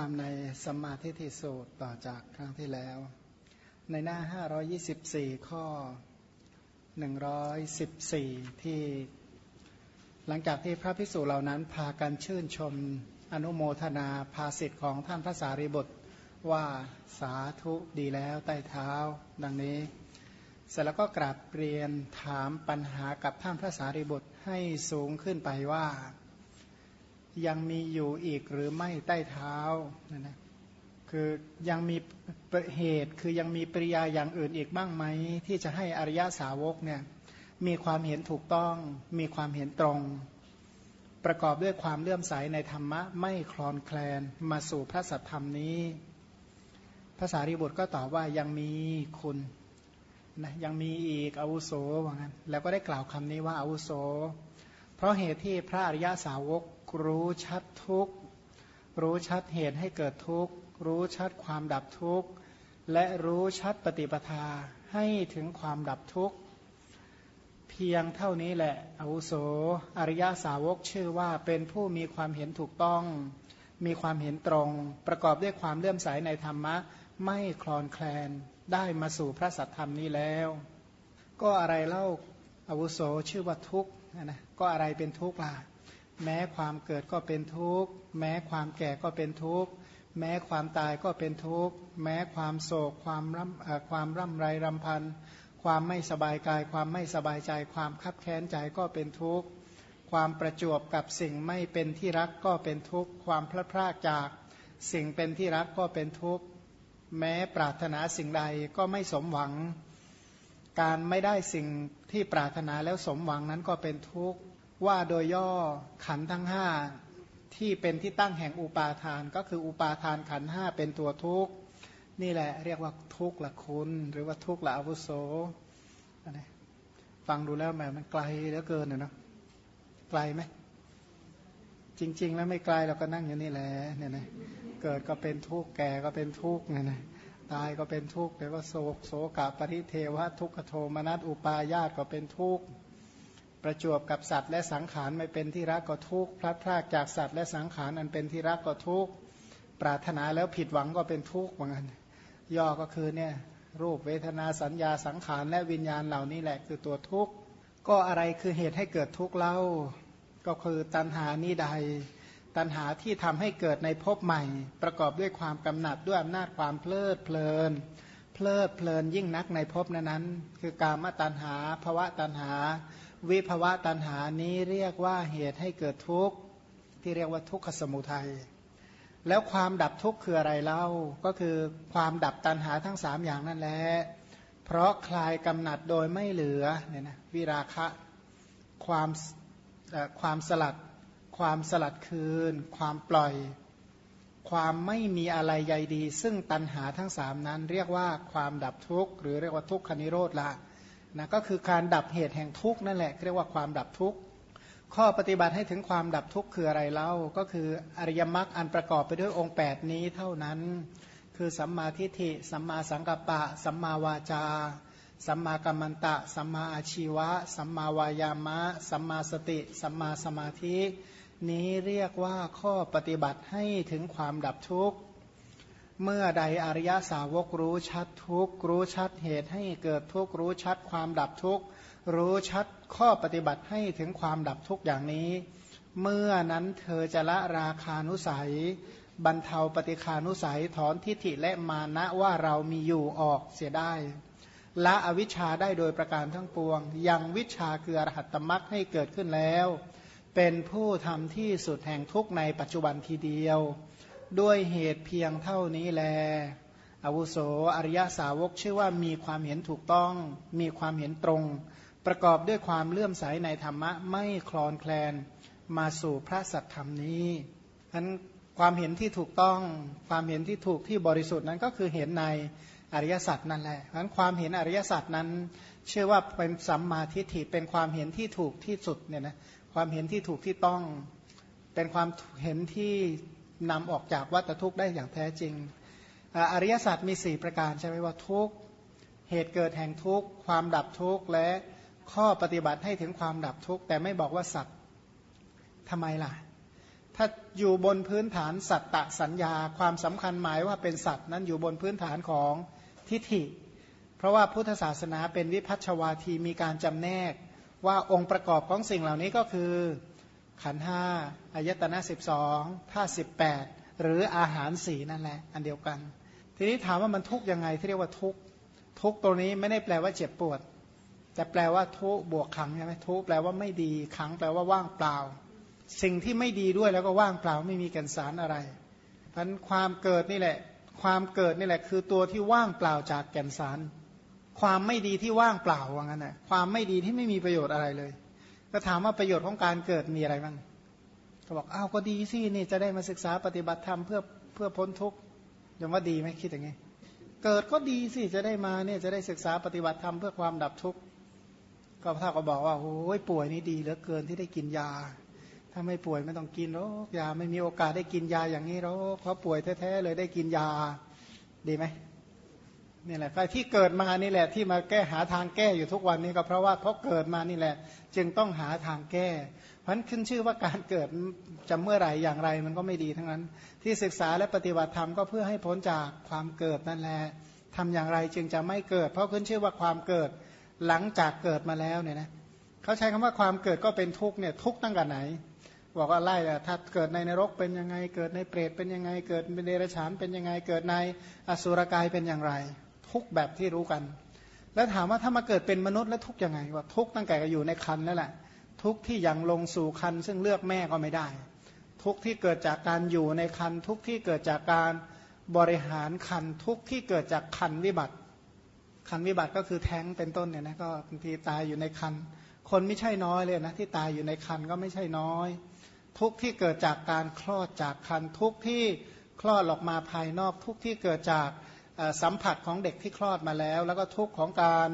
ความในสัมมาทิฏฐิสูตรต่อจากครั้งที่แล้ว ในหน้า 524 ข้อ 114 ที่หลังจากที่พระพิสุเหล่านั้น พากันชื่นชมอนุโมทนาภาสิทธิ์ของท่านพระสารีบุตรว่าสาธุดีแล้วใต้เท้า ดังนี้ เสร็จแล้วก็กราบเรียนถามปัญหากับท่านพระสารีบุตรให้สูงขึ้นไปว่า ยังมีอยู่อีกหรือไม่ใต้เท้านะนะคือยังมีเหตุคือยังมีปริยาอย่างอื่นอีกบ้างไหม ที่จะให้อริยสาวกเนี่ยมีความเห็นถูกต้อง มีความเห็นตรง ประกอบด้วยความเลื่อมใสในธรรมะไม่คลอนแคลนมาสู่พระสัทธรรมนี้ภาษาริบุตรก็ตอบว่ายังมีคุณนะยังมีอีกอาวุโสว่างั้นแล้วก็ได้กล่าวคำนี้ว่าอาวุโส เพราะเหตุที่พระอริยสาวก รู้ชัดทุกรู้ชัดเหตุให้เกิดทุกรู้ชัดความดับทุกข์ และรู้ชัดปฏิปทาให้ถึงความดับทุกข์เพียงเท่านี้แหละอาวุโส อริยาสาวกชื่อว่าเป็นผู้มีความเห็นถูกต้อง มีความเห็นตรง ประกอบด้วยความเลื่อมใสในธรรมะ ไม่คลอนแคลนได้มาสู่พระสัทธรรมนี้แล้ว ก็อะไรเล่าอาวุโสชื่อว่าทุกข์นะก็อะไรเป็นทุกข์ล่ะ แม้ความเกิดก็เป็นทุกข์ แม้ความแก่ก็เป็นทุกข์ แม้ความตายก็เป็นทุกข์ แม้ความโศก ความร่ำความร่ำไรรำพัน ความไม่สบายกาย ความไม่สบายใจ ความคับแค้นใจก็เป็นทุกข์ ความประจวบกับสิ่งไม่เป็นที่รักก็เป็นทุกข์ ความพลาดพลาดจากสิ่งเป็นที่รักก็เป็นทุกข์ แม้ปรารถนาสิ่งใดก็ไม่สมหวัง การไม่ได้สิ่งที่ปรารถนาแล้วสมหวังนั้นก็เป็นทุกข์ ว่าโดยย่อขันทั้งห้าที่เป็นที่ตั้งแห่งอุปาทาน ก็คืออุปาทานขันห้าเป็นตัวทุกข์นี่แหละเรียกว่าทุกข์ละคุณ หรือว่าทุกข์ละอาวุโสนะฟังดูแล้วแหมมันไกลเหลือเกินเนาะไกลไหมจริง ๆ แล้วไม่ไกลเราก็นั่งอยู่นี่แหละเนี่ยนะเกิดก็เป็นทุกข์แก่ก็เป็นทุกข์เนี่ยนะตายก็เป็นทุกข์แต่ว่าโศกโศกะปริเทวะทุกขโทมนัสอุปาญาตก็เป็นทุกข์ ประจวบกับสัตว์และสังขารไม่เป็นที่รักก็ทุกข์พลัดพรากจากสัตว์และสังขารอันเป็นที่รักก็ทุกข์ปรารถนาแล้วผิดหวังก็เป็นทุกข์เหมือนกันย่อก็คือเนี่ยรูปเวทนาสัญญาสังขารและวิญญาณเหล่านี้แหละคือตัวทุกข์ก็อะไรคือเหตุให้เกิดทุกข์เล่า ก็คือตัณหานี้ใด ตัณหาที่ทำให้เกิดในภพใหม่ ประกอบด้วยความกำหนัดด้วยอำนาจความเพลิดเพลิน เพลิดเพลินยิ่งนักในภพนั้นคือกามตัณหาภวะตัณหา วิภวะตัณหานี้เรียกว่าเหตุให้เกิดทุกข์ที่เรียกว่าทุกขสมุทัยแล้วความดับทุกข์คืออะไรเล่าก็คือความดับตัณหาทั้งสามอย่างนั่นแหละเพราะคลายกำหนัดโดยไม่เหลือเนี่ยนะวิราคะความความสลัด ความสลัดคืน ความปล่อย ความไม่มีอะไรใยดี ซึ่งตัณหาทั้งสามนั้น เรียกว่าความดับทุกข์ หรือเรียกว่าทุกขนิโรธละ นะก็คือการดับเหตุแห่งทุกข์นั่นแหละเรียกว่าความดับทุกข์ข้อปฏิบัติให้ถึงความดับทุกข์คืออะไรเล่าก็คืออริยมรรคอันประกอบไปด้วยองค์ 8 นี้เท่านั้น คือสัมมาทิฏฐิสัมมาสังกัปปะ สัมมาวาจา สัมมากัมมันตะ สัมมาอาชีวะ สัมมาวายามะ สัมมาสติ สัมมาสมาธิ นี้เรียกว่าข้อปฏิบัติให้ถึงความดับทุกข์ เมื่อใดอริยสาวกรู้ชัดทุกรู้ชัดเหตุให้เกิดทุกรู้ชัดความดับทุกรู้ชัดข้อปฏิบัติให้ถึงความดับทุกอย่างนี้ เมื่อนั้นเธอจะละราคานุสัย บรรเทาปฏิคานุสัยถอนทิฏฐิและมานะว่าเรามีอยู่ออกเสียได้ละอวิชชาได้โดยประการทั้งปวง ยังวิชาคืออรหัตตมรักให้เกิดขึ้นแล้ว เป็นผู้ทำที่สุดแห่งทุกในปัจจุบันทีเดียว ด้วยเหตุเพียงเท่านี้แล อวุโสอริยสาวกชื่อว่ามีความเห็นถูกต้อง มีความเห็นตรง ประกอบด้วยความเลื่อมใสในธรรมะไม่คลอนแคลนมาสู่พระสัทธรรมนี้นั้นความเห็นที่ถูกต้องความเห็นที่ถูกที่บริสุทธิ์นั้นก็คือเห็นในอริยสัจนั่นแหละนั้นความเห็นอริยสัจนั้นเชื่อว่าเป็นสัมมาทิฏฐิเป็นความเห็นที่ถูกที่สุดเนี่ยนะความเห็นที่ถูกที่ต้อง เป็นความเห็นที่ นำออกจากวัฏทุกข์ได้อย่างแท้จริง อริยสัจมีสี่ประการใช่ไหมว่าทุกเหตุเกิดแห่งทุกข์ความดับทุกข์และข้อปฏิบัติให้ถึงความดับทุกข์แต่ไม่บอกว่าสัตว์ทำไมล่ะ ถ้าอยู่บนพื้นฐานสัตตสัญญา ความสำคัญหมายว่าเป็นสัตว์นั้นอยู่บนพื้นฐานของทิฏฐิ เพราะว่าพุทธศาสนาเป็นวิพัชวาทีมีการจำแนกว่าองค์ประกอบของสิ่งเหล่านี้ก็คือ ขันห้าอายตนะสิบสองท่าสิบแปดหรืออาหารสีนั่นแหละ อันเดียวกัน ทีนี้ถามว่ามันทุกยังไงที่เรียกว่าทุกทุกตัวนี้ไม่ได้แปลว่าเจ็บปวด แต่แปลว่าทุบวกขังใช่ไหมทุแปลว่าไม่ดีขังแปลว่าว่างเปล่า สิ่งที่ไม่ดีด้วยแล้วก็ว่างเปล่าไม่มีแก่นสารอะไรพันความเกิดนี่แหละ ความเกิดนี่แหละ คือตัวที่ว่างเปล่าจากแก่นสาร ความไม่ดีที่ว่างเปล่าว่างั้นนะความไม่ดีที่ไม่มีประโยชน์อะไรเลย ก็ถามว่าประโยชน์ของการเกิดมีอะไรบ้างก็บอกอ้าวก็ดีสินี่จะได้มาศึกษาปฏิบัติธรรมเพื่อเพื่อพ้นทุกข์ยังว่าดีไหมคิดอย่างไงเกิดก็ดีสิจะได้มาเนี่ยจะได้ศึกษาปฏิบัติธรรมเพื่อความดับทุกข์ก็ท่าก็บอกว่าโอ้ยป่วยนี่ดีเหลือเกินที่ได้กินยา ถ้าไม่ป่วยไม่ต้องกินหรอกยาไม่มีโอกาสได้กินยาอย่างนี้หรอกเพราะป่วยแท้ๆเลยได้กินยาดีไหม นี่แหละที่เกิดมานี่แหละที่มาแก้หาทางแก้อยู่ทุกวันนี้ก็เพราะว่าเพราะเกิดมานี่แหละ จึงต้องหาทางแก้พันขึ้นชื่อว่าการเกิดจะเมื่อไหร่อย่างไรมันก็ไม่ดีทั้งนั้น ที่ศึกษาและปฏิบัติธรรมก็เพื่อให้พ้นจากความเกิดนั่นแหละทำอย่างไรจึงจะไม่เกิด เพราะขึ้นชื่อว่าความเกิดหลังจากเกิดมาแล้วเนี่ยนะเขาใช้คำว่าความเกิดก็เป็นทุกข์เนี่ยทุกข์ตั้งแต่ไหนบอกว่าไล่ถ้าเกิดในนรกเป็นยังไง เกิดในเปรตเป็นยังไง เกิดในเดรัจฉานเป็นยังไง เกิดในอสุรกายเป็นอย่างไร ทุกแบบที่รู้กัน แล้วถามว่าถ้ามาเกิดเป็นมนุษย์แล้วทุกยังไงว่าทุกตั้งแต่อยู่ในคันนั่นแหละ ทุกที่ยังลงสู่คันซึ่งเลือกแม่ก็ไม่ได้ ทุกที่เกิดจากการอยู่ในคันทุกที่เกิดจากการบริหารคันทุกที่เกิดจากคันวิบัติ คันวิบัติก็คือแท้งเป็นต้นเนี่ยนะก็บางทีตายอยู่ในคันคนไม่ใช่น้อยเลยนะที่ตายอยู่ในคันก็ไม่ใช่น้อย ทุกที่เกิดจากการคลอดจากคันทุกที่คลอดออกมาภายนอก ทุกที่เกิดจาก สัมผัสของเด็กที่คลอดมาแล้ว แล้วก็ทุกของการ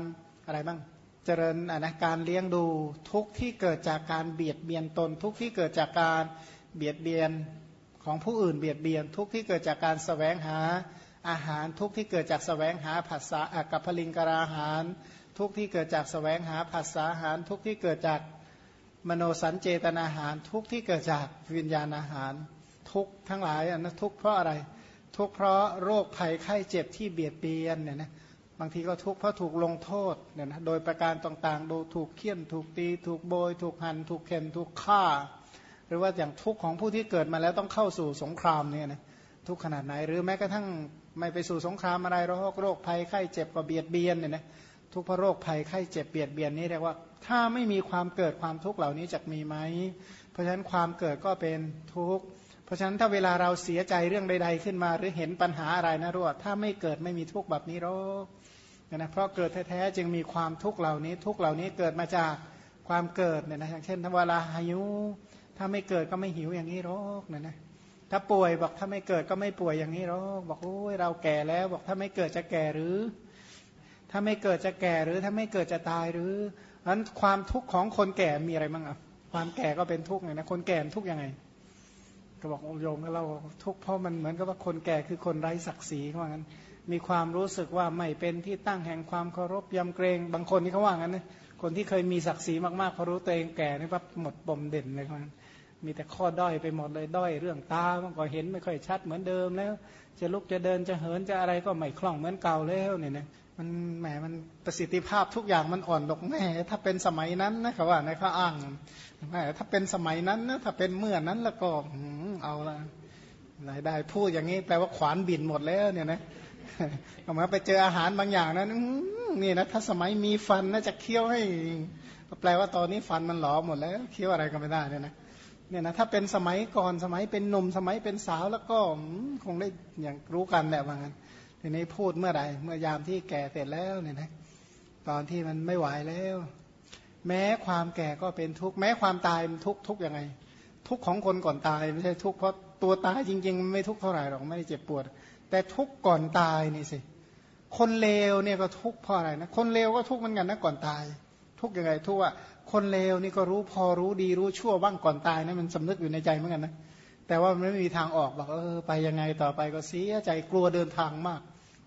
อะไรบ้างเจริญนะการเลี้ยงดูทุกที่เกิดจากการเบียดเบียนตน ทุกที่เกิดจากการเบียดเบียนของผู้อื่นเบียดเบียน ทุกที่เกิดจากการสแสวงหาอาหารทุกที่เกิดจากสแสวงหาภาษากับพลิงกราหาร ทุกที่เกิดจากสแสวงหาภาษาอาหาร ทุกที่เกิดจากมโนสัญเจตนาหาร ทุกที่เกิดจากวิญญาณอาหาร ทุกทั้งหลายนะทุกเพราะอะไร ทุกข์เพราะโรคภัยไข้เจ็บที่เบียดเบียนเนี่ยนะบางทีก็ทุกข์เพราะถูกลงโทษเนี่ยนะโดยประการต่างๆดูถูกเคี่ยนถูกตี ถูกโบย ถูกหันถูกเข็นถูกฆ่า หรือว่าอย่างทุกข์ของผู้ที่เกิดมาแล้วต้องเข้าสู่สงครามเนี่ยนะทุกขนาดไหนหรือแม้กระทั่งไม่ไปสู่สงครามอะไรโรคโรคภัยไข้เจ็บก็เบียดเบียนเนี่ยนะทุกพระโรคภัยไข้เจ็บเบียดเบียนนี่เรียกว่า ถ้าไม่มีความเกิดความทุกข์เหล่านี้จะมีไหมเพราะฉะนั้นความเกิดก็เป็นทุกข์ ราะฉะนั้นถ้าเวลาเราเสียใจเรื่องใด ๆ ขึ้นมา หรือเห็นปัญหาอะไรนะรู้ว่าถ้าไม่เกิดไม่มีทุกข์แบบนี้หรอกนะเพราะเกิดแท้ๆจึงมีความทุกข์เหล่านี้ ทุกข์เหล่านี้เกิดมาจากความเกิดเนี่ยนะอย่างเช่นถ้าเวลาหิวถ้าไม่เกิดก็ไม่หิวอย่างนี้หรอกนะนะถ้าป่วยบอกถ้าไม่เกิดก็ไม่ป่วยอย่างนี้หรอกบอกโอ้ยเราแก่แล้วบอกถ้าไม่เกิดจะแก่หรือ ถ้าไม่เกิดจะแก่หรือถ้าไม่เกิดจะตายหรือนั้นความทุกข์ของคนแก่มีอะไรบ้างอะความแก่ก็เป็นทุกข์ไงนะคนแก่ทุกข์ยังไง ก็บอกโยมเราทุกเพราะมันเหมือนกับว่าคนแก่คือคนไร้ศักดิ์ศรีเขาว่างั้น มีความรู้สึกว่าไม่เป็นที่ตั้งแห่งความเคารพยำเกรงบางคนที่เขาว่างั้นนะคนที่เคยมีศักดิ์ศรีมากๆพอรู้ตัวเองแก่นี่ปั๊บหมดปมเด่นเลยครับมีแต่ข้อด้อยไปหมดเลยด้อยเรื่องตามันก็เห็นไม่ค่อยชัดเหมือนเดิมแล้ว จะลุกจะเดินจะเหินจะอะไรก็ไม่คล่องเหมือนเก่าแล้วเนี่ยนะ มันแหมมันประสิทธิภาพทุกอย่างมันอ่อนลงแม่ถ้าเป็นสมัยนั้นนะครับว่าในข้าอ้างแม่ถ้าเป็นสมัยนั้นนะถ้าเป็นเมื่อนั้นแล้วก็เอาละรายได้พูดอย่างนี้แปลว่าขวานบินหมดแล้วเนี่ยนะเอามาไปเจออาหารบางอย่างนั้นนี่นะถ้าสมัยมีฟันน่าจะเคี้ยวให้แปลว่าตอนนี้ฟันมันหลอหมดแล้วเคี้ยวอะไรก็ไม่ได้เนี่ยนะเนี่ยนะถ้าเป็นสมัยก่อนสมัยเป็นหนุ่มสมัยเป็นสาวแล้วก็คงได้อย่างรู้กันแหละว่างั้น ทีนี้พูดเมื่อไหร่เมื่อยามที่แก่เสร็จแล้วเนี่ยนะตอนที่มันไม่ไหวแล้ว แม้ความแก่ก็เป็นทุกข์แม้ความตายมันทุกข์ทุกข์ยังไง ทุกข์ของคนก่อนตายไม่ใช่ทุกข์เพราะตัวตายจริง ๆ ไม่ทุกข์เท่าไหร่หรอกไม่ได้เจ็บปวด แต่ทุกข์ก่อนตายนี่สิคนเลวเนี่ยก็ทุกเพราะอะไรนะคนเลวก็ทุกข์เหมือนกันนะก่อนตาย ทุกยังไงทุกว่าคนเลวนี่ก็รู้พอรู้ดีรู้ชั่วบ้างก่อนตายนะมันสำนึกอยู่ในใจเหมือนกันนะแต่ว่ามันไม่มีทางออกบอกเออไปยังไงต่อไปก็เสียใจกลัวเดินทางมาก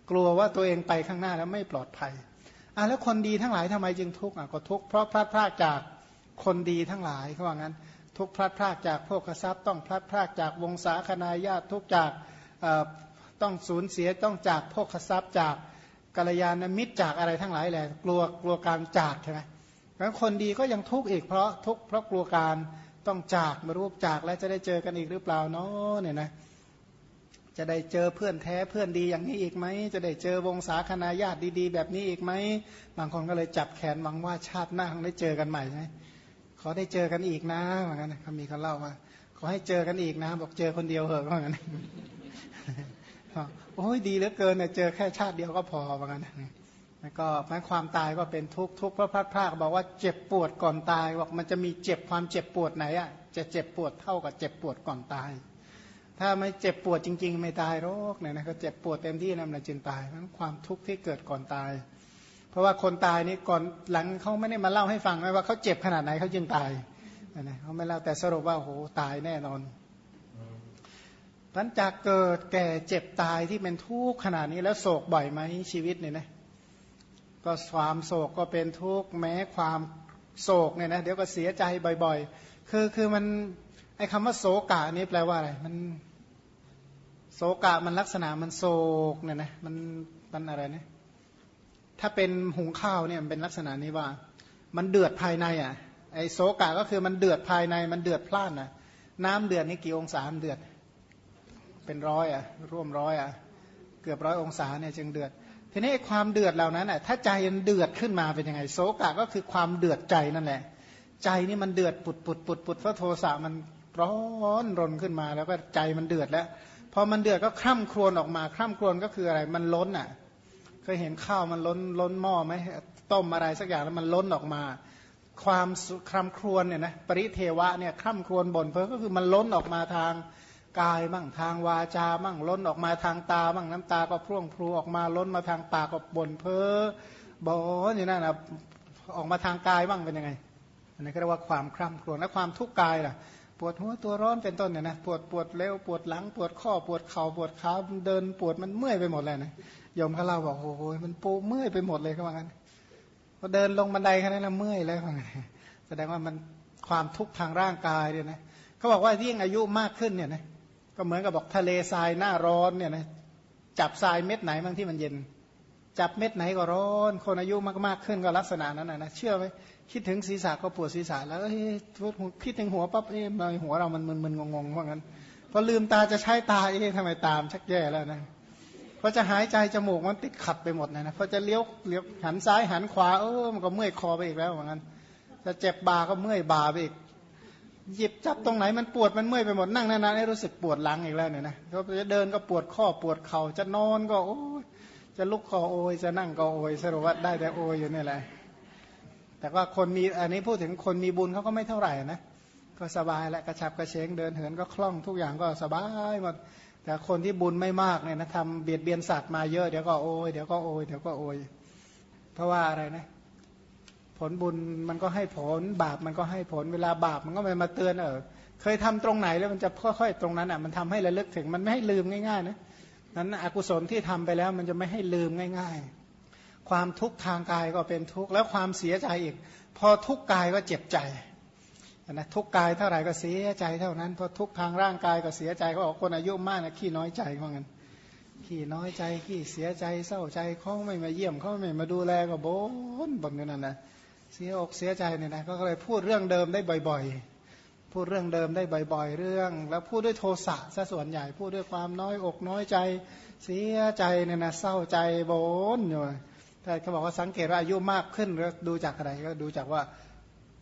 กลัวว่าตัวเองไปข้างหน้าแล้วไม่ปลอดภัยอะแล้วคนดีทั้งหลายทำไมจึงทุกข์อะก็ทุกข์เพราะพลาดพลาดจากคนดีทั้งหลายเขาว่างั้น ทุกพลัดพรากจากโภคทรัพย์ ต้องพลัดพรากจากวงศาคณาญาติทุกจากต้องสูญเสียต้องจากโภคทรัพย์จากกัลยาณมิตรจากอะไรทั้งหลายแหละกลัวกลัวการจากใช่ไหมแล้วคนดีก็ยังทุกข์อีกเพราะทุกข์เพราะกลัวการต้องจากมารูปจากแล้วจะได้เจอกันอีกหรือเปล่าเนาะเนี่ยนะ จะได้เจอเพื่อนแท้เพื่อนดีอย่างนี้อีกไหม จะได้เจอวงศาคณาญาติดีๆ แบบนี้อีกไหม บางคนก็เลยจับแขนหวังว่าชาติหน้าคงได้เจอกันใหม่ใช่ไหมขอได้เจอกันอีกนะเหมือนกันเขามีเขาเล่าว่า ขอให้เจอกันอีกนะ บอกเจอคนเดียวเหอะเหมือนกันโอ้ยดีเหลือเกินเนี่ยเจอแค่ชาติเดียวก็พอเหมือนกันแล้วก็แม้ความตายก็เป็นทุกข์ทุกข์เพราะพลาดพลาดบอกว่าเจ็บปวดก่อนตายบอกมันจะมีเจ็บความเจ็บปวดไหนอะจะเจ็บปวดเท่ากับเจ็บปวดก่อนตาย ถ้าไม่เจ็บปวดจริง ๆ ไม่ตายโรคเนี่ยนะก็เจ็บปวดเต็มที่นะมันจึงตายเพราะความทุกข์ที่เกิดก่อนตาย เพราะว่าคนตายนี่ก่อนหลังเขาไม่ได้มาเล่าให้ฟังว่าเขาเจ็บขนาดไหนเขาจึงตายนะเขาไม่เล่าแต่สรุปว่าโหตายแน่นอนพันจากเกิดแก่เจ็บตายที่เป็นทุกข์ขนาดนี้แล้วโศกบ่อยไหมชีวิตเนี่ยนะก็ความโศกก็เป็นทุกข์แม้ความโศกเนี่ยนะเดี๋ยวก็เสียใจบ่อย ๆ คือคือมัน ไอ้คำว่าโศกะนี่แปลว่าอะไร มันโศกะมันลักษณะมันโศกเนี่ยนะมันมันอะไรนะถ้าเป็นหุงข้าวเนี่ยมันเป็นลักษณะนี้ว่า มันเดือดภายในอะไอ้โศกะก็คือมันเดือดภายในมันเดือดพล่านอะ น้ำเดือดนี่กี่องศาเดือด เป็นร้อยอะ ร่วมร้อยอะ เกือบร้อยองศาเนี่ยจึงเดือด ทีนี้ความเดือดเหล่านั้นอะถ้าใจมันเดือดขึ้นมาเป็นยังไงโศกะก็คือความเดือดใจนั่นแหละ ใจนี่มันเดือดปุดปุดปุดปุดเพราะโทสะมัน ร้อนรนขึ้นมาแล้วก็ใจมันเดือดแล้วพอมันเดือดก็คร่ำครวญออกมาคร่ำครวญก็คืออะไรมันล้นอะเคยเห็นข้าวมันล้นล้นหม้อไหมต้มอะไรสักอย่างแล้วมันล้นออกมา ความคร่ำครวญเนี่ยนะปริเทวะเนี่ยคร่ำครวญบ่นเพ้อก็คือมันล้นออกมาทางกายบ้างทางวาจาบ้างล้นออกมาทางตาบ้างน้ำตาก็พร่วงพลูออกมาล้นมาทางปากก็บ่นเพ้อบอนอย่างนั้นนะออกมาทางกายบ้างเป็นยังไงอันนี้ก็เรียกว่าความคร่ำครวญและความทุกข์กายล่ะ ปวดหัวตัวร้อนเป็นต้นเนี่ยนะปวดปวดเร็วปวดหลัง ปวดข้อปวดเข่าปวดขาเดินปวดมันเมื่อยไปหมดเลยนะยมเขาเล่าบอกโอ้โหมันปูเมื่อยไปหมดเลยเขาว่างั้นพอเดินลงบันไดแค่นั้นละเมื่อยเลยเขางั้นแสดงว่ามันความทุกข์ทางร่างกายเนี่ยนะเขาบอกว่ายิ่งอายุมากขึ้นเนี่ยนะก็เหมือนกับบอกทะเลทรายหน้าร้อนเนี่ยนะจับทรายเม็ดไหนบางที่มันเย็น จับเม็ดไหนก็ร้อน คนอายุมากๆขึ้นก็ลักษณะนั้นนะเชื่อไหม คิดถึงศีรษะก็ปวดศีรษะแล้วคิดถึงหัวปั๊บเอ๊ะหัวเรามันมึนๆงงๆว่างั้นพอลืมตาจะใช้ตาเอ๊ะทำไมตามชักแย่แล้วนะพอจะหายใจจมูกมันติดขัดไปหมดนะนะพอจะเลี้ยวเลี้ยวหันซ้ายหันขวาเออมันก็เมื่อยคอไปอีกแล้วว่างั้นจะเจ็บบ่าก็เมื่อยบ่าไปอีกหยิบจับตรงไหนมันปวดมันเมื่อยไปหมดนั่งนานๆให้รู้สึกปวดหลังอีกแล้วเนี่ยนะจะเดินก็ปวดข้อปวดเข่าจะนอนก็โอ้จะลุกก็โอยจะนั่งก็โอยสรุปว่าได้แต่โอยอยู่นี่แหละ แต่ว่าคนมีอันนี้พูดถึงคนมีบุญเขาก็ไม่เท่าไหร่นะก็สบายและกระชับกระเฉงเดินเหินก็คล่องทุกอย่างก็สบายหมดแต่คนที่บุญไม่มากเนี่ยนะทำเบียดเบียนสัตว์มาเยอะเดี๋ยวก็โอยเดี๋ยวก็โอยเดี๋ยวก็โอยเพราะว่าอะไรนะผลบุญมันก็ให้ผลบาปมันก็ให้ผลเวลาบาปมันก็ไม่มาเตือนเออเคยทำตรงไหนแล้วมันจะค่อยๆตรงนั้นอะมันทำให้ระลึกถึงมันไม่ให้ลืมง่ายๆนะนั้นอกุศลที่ทำไปแล้วมันจะไม่ให้ลืมง่าย ๆ ความทุกข์ทางกายก็เป็นทุกข์แล้วความเสียใจอีก พอทุกข์กายก็เจ็บใจนะทุกข์กายเท่าไหร่ก็เสียใจเท่านั้น พอทุกข์ทางร่างกายก็เสียใจก็บอกคนอายุมากนะขี้น้อยใจว่างั้นขี้น้อยใจขี้เสียใจเศร้าใจเขาไม่มาเยี่ยมเขาไม่มาดูแลก็บ่นบ่นกันนั่นนะเสียอกเสียใจเนี่ยนะก็เลยพูดเรื่องเดิมได้บ่อย ๆ พูดเรื่องเดิมได้บ่อย ๆ เรื่อง แล้วพูดด้วยโทสะซะส่วนใหญ่พูดด้วยความน้อยอกน้อยใจ เสียใจเนี่ยนะเศร้าใจโบนอยู่ แต่เขาบอกว่าสังเกตว่าอายุมากขึ้นแล้วดูจากอะไรก็ดูจากว่า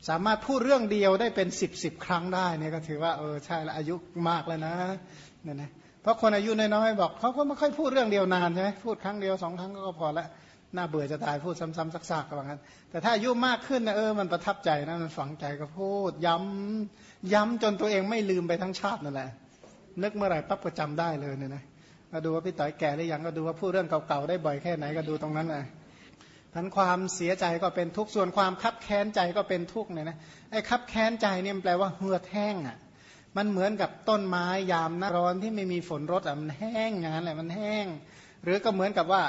สามารถพูดเรื่องเดียวได้เป็นสิบสิบครั้งได้เนี่ยก็ถือว่าเออใช่แล้วอายุมากแล้วนะเนี่ยนะเพราะคนอายุน้อยๆบอกเขาก็ไม่ค่อยพูดเรื่องเดียวนานใช่ไหมพูดครั้งเดียวสองครั้งก็พอละน่าเบื่อจะตายพูดซ้ำๆซักๆกับงั้น แต่ถ้าอายุมากขึ้นนะเออมันประทับใจนะมันฝังใจก็พูด ย้ำย้ำจนตัวเองไม่ลืมไปทั้งชาตินั่นแหละ นึกเมื่อไหร่ปั๊บก็จำได้เลยเนี่ยนะมาดูว่าพี่ต่อยแก่หรือยังก็ดูว่าพูดเรื่องเก่าๆได้บ่อยแค่ไหนก็ดูตรงนั้นเลย ทันความเสียใจก็เป็นทุกข์ส่วนความคับแค้นใจก็เป็นทุกข์เนี่ยนะไอ้คับแค้นใจเนี่ยแปลว่าเหือดแห้งอะมันเหมือนกับต้นไม้ยามหน้าร้อนที่ไม่มีฝนรดอะมันแห้งงานแหละมันแห้ง หรือก็เหมือนกับว่า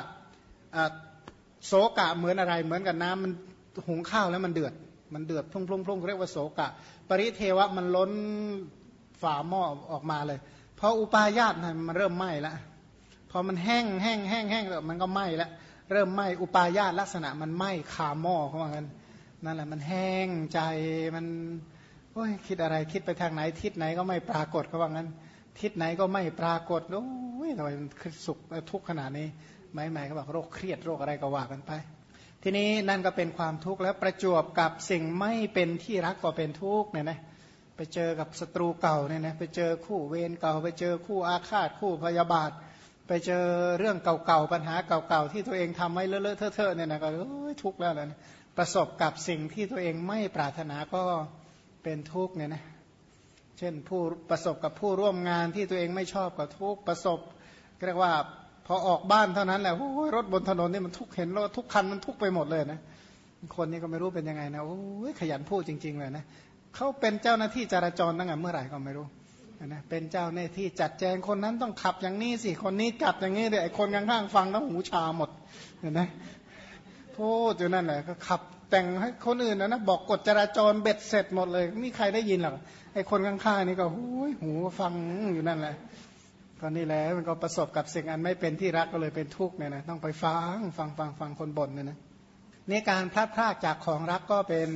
โศกะเหมือนอะไรเหมือนกับน้ำมันหุงข้าวแล้วมันเดือด มันเดือดพุ่งพุ่งพุ่งเรียกว่าโศกะ ปริเทวะมันล้นฝาหม้อออกมาเลย เพราะอุปาญาตมันเริ่มไหม้ล้วพอมันแห้งแห้งแห้งแห้งแล้วมันก็ไหม้ล้ว เริ่มไหม้อุปาญาตลักษณะมันไหม้คาหม้อเขาว่างั้นนั่นแหละมันแห้งใจมันโอ้ยคิดอะไรคิดไปทางไหน ทิศไหนก็ไม่ปรากฏเขาว่างั้น ทิศไหนก็ไม่ปรากฏโอ้ยทำไมมันสุขทุกข์ขนาดนี้หมายหมายเขาบอกโรคเครียดโรคอะไรก็ว่ากันไป ทีนี้นั่นก็เป็นความทุกข์แล้วประจวบกับสิ่งไม่เป็นที่รักก็เป็นทุกข์เนี่ยนะไปเจอกับศัตรูเก่าเนี่ยนะไปเจอคู่เวรเก่า ไปเจอคู่อาฆาตคู่พยาบาท ไปเจอเรื่องเก่าๆปัญหาเก่าๆที่ตัวเองทำไว้เลอะๆเทอะๆเนี่ยนะก็ทุกข์แล้วนะประสบกับสิ่งที่ตัวเองไม่ปรารถนาก็เป็นทุกข์เนี่ยนะเช่นผู้ประสบกับผู้ร่วมงานที่ตัวเองไม่ชอบกับทุกข์ประสบเรียกว่าพอออกบ้านเท่านั้นแหละรถบนถนนนี่มันทุกเห็นรถทุกคันมันทุกไปหมดเลยนะคนนี้ก็ไม่รู้เป็นยังไงนะโอ้ยขยันพูดจริง ๆ เลยนะเขาเป็นเจ้าหน้าที่จราจรตั้งแต่เมื่อไหร่ก็ไม่รู้ นะเป็นเจ้าหน้าที่จัดแจงคนนั้นต้องขับอย่างนี้สิคนนี้จับอย่างนี้เดี๋ยวไอ้คนข้างๆฟังแล้วหูชาหมดเห็นไหมพูดอยู่นั่นแหละก็ขับแต่งให้คนอื่นนะนะบอกกฎจราจรเบ็ดเสร็จหมดเลยมีใครได้ยินหรอกไอ้คนข้างๆนี่ก็หูหูฟังอยู่นั่นแหละก็นี่แหละมันก็ประสบกับสิ่งอันไม่เป็นที่รักก็เลยเป็นทุกข์เนี่ยนะต้องไปฟังฟังฟังฟังคนบ่นเนี่ยนะนี่การพลาดพลาดจากของรักก็เป็น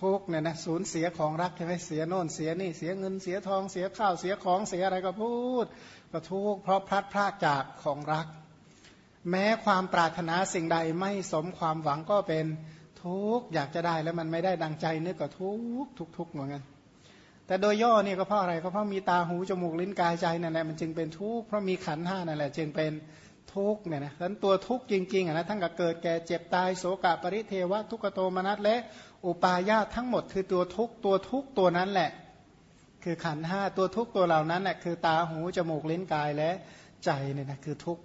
ทุกเนี่ยนะสูญเสียของรักใช่ไหมเสียโน่นเสียนี่เสียเงินเสียทองเสียข้าวเสียของเสียอะไรก็พูดก็ทุกเพราะพลัดพรากจากของรัก แม้ความปรารถนาสิ่งใดไม่สมความหวังก็เป็นทุกอยากจะได้แล้วมันไม่ได้ดังใจนึกก็ทุกทุกทุกเหมือนกันแต่โดยย่อเนี่ยก็เพราะอะไรก็เพราะมีตาหูจมูกลิ้นกายใจนั่นแหละมันจึงเป็นทุกข์เพราะมีขันห้านั่นแหละจึงเป็นทุกข์เนี่ยนะฉะนั้นตัวทุกข์จริงๆอะนะทั้งกับเกิดแก่เจ็บตายโศกะปริเทวะทุกขโทมนัสและ อุปาญาตทั้งหมดคือตัวทุกตัวทุกตัวนั้นแหละ คือขันห้าตัวทุกตัวเหล่านั้นแหละคือตาหูจมูกลิ้นกายและใจเนี่ยนะคือทุก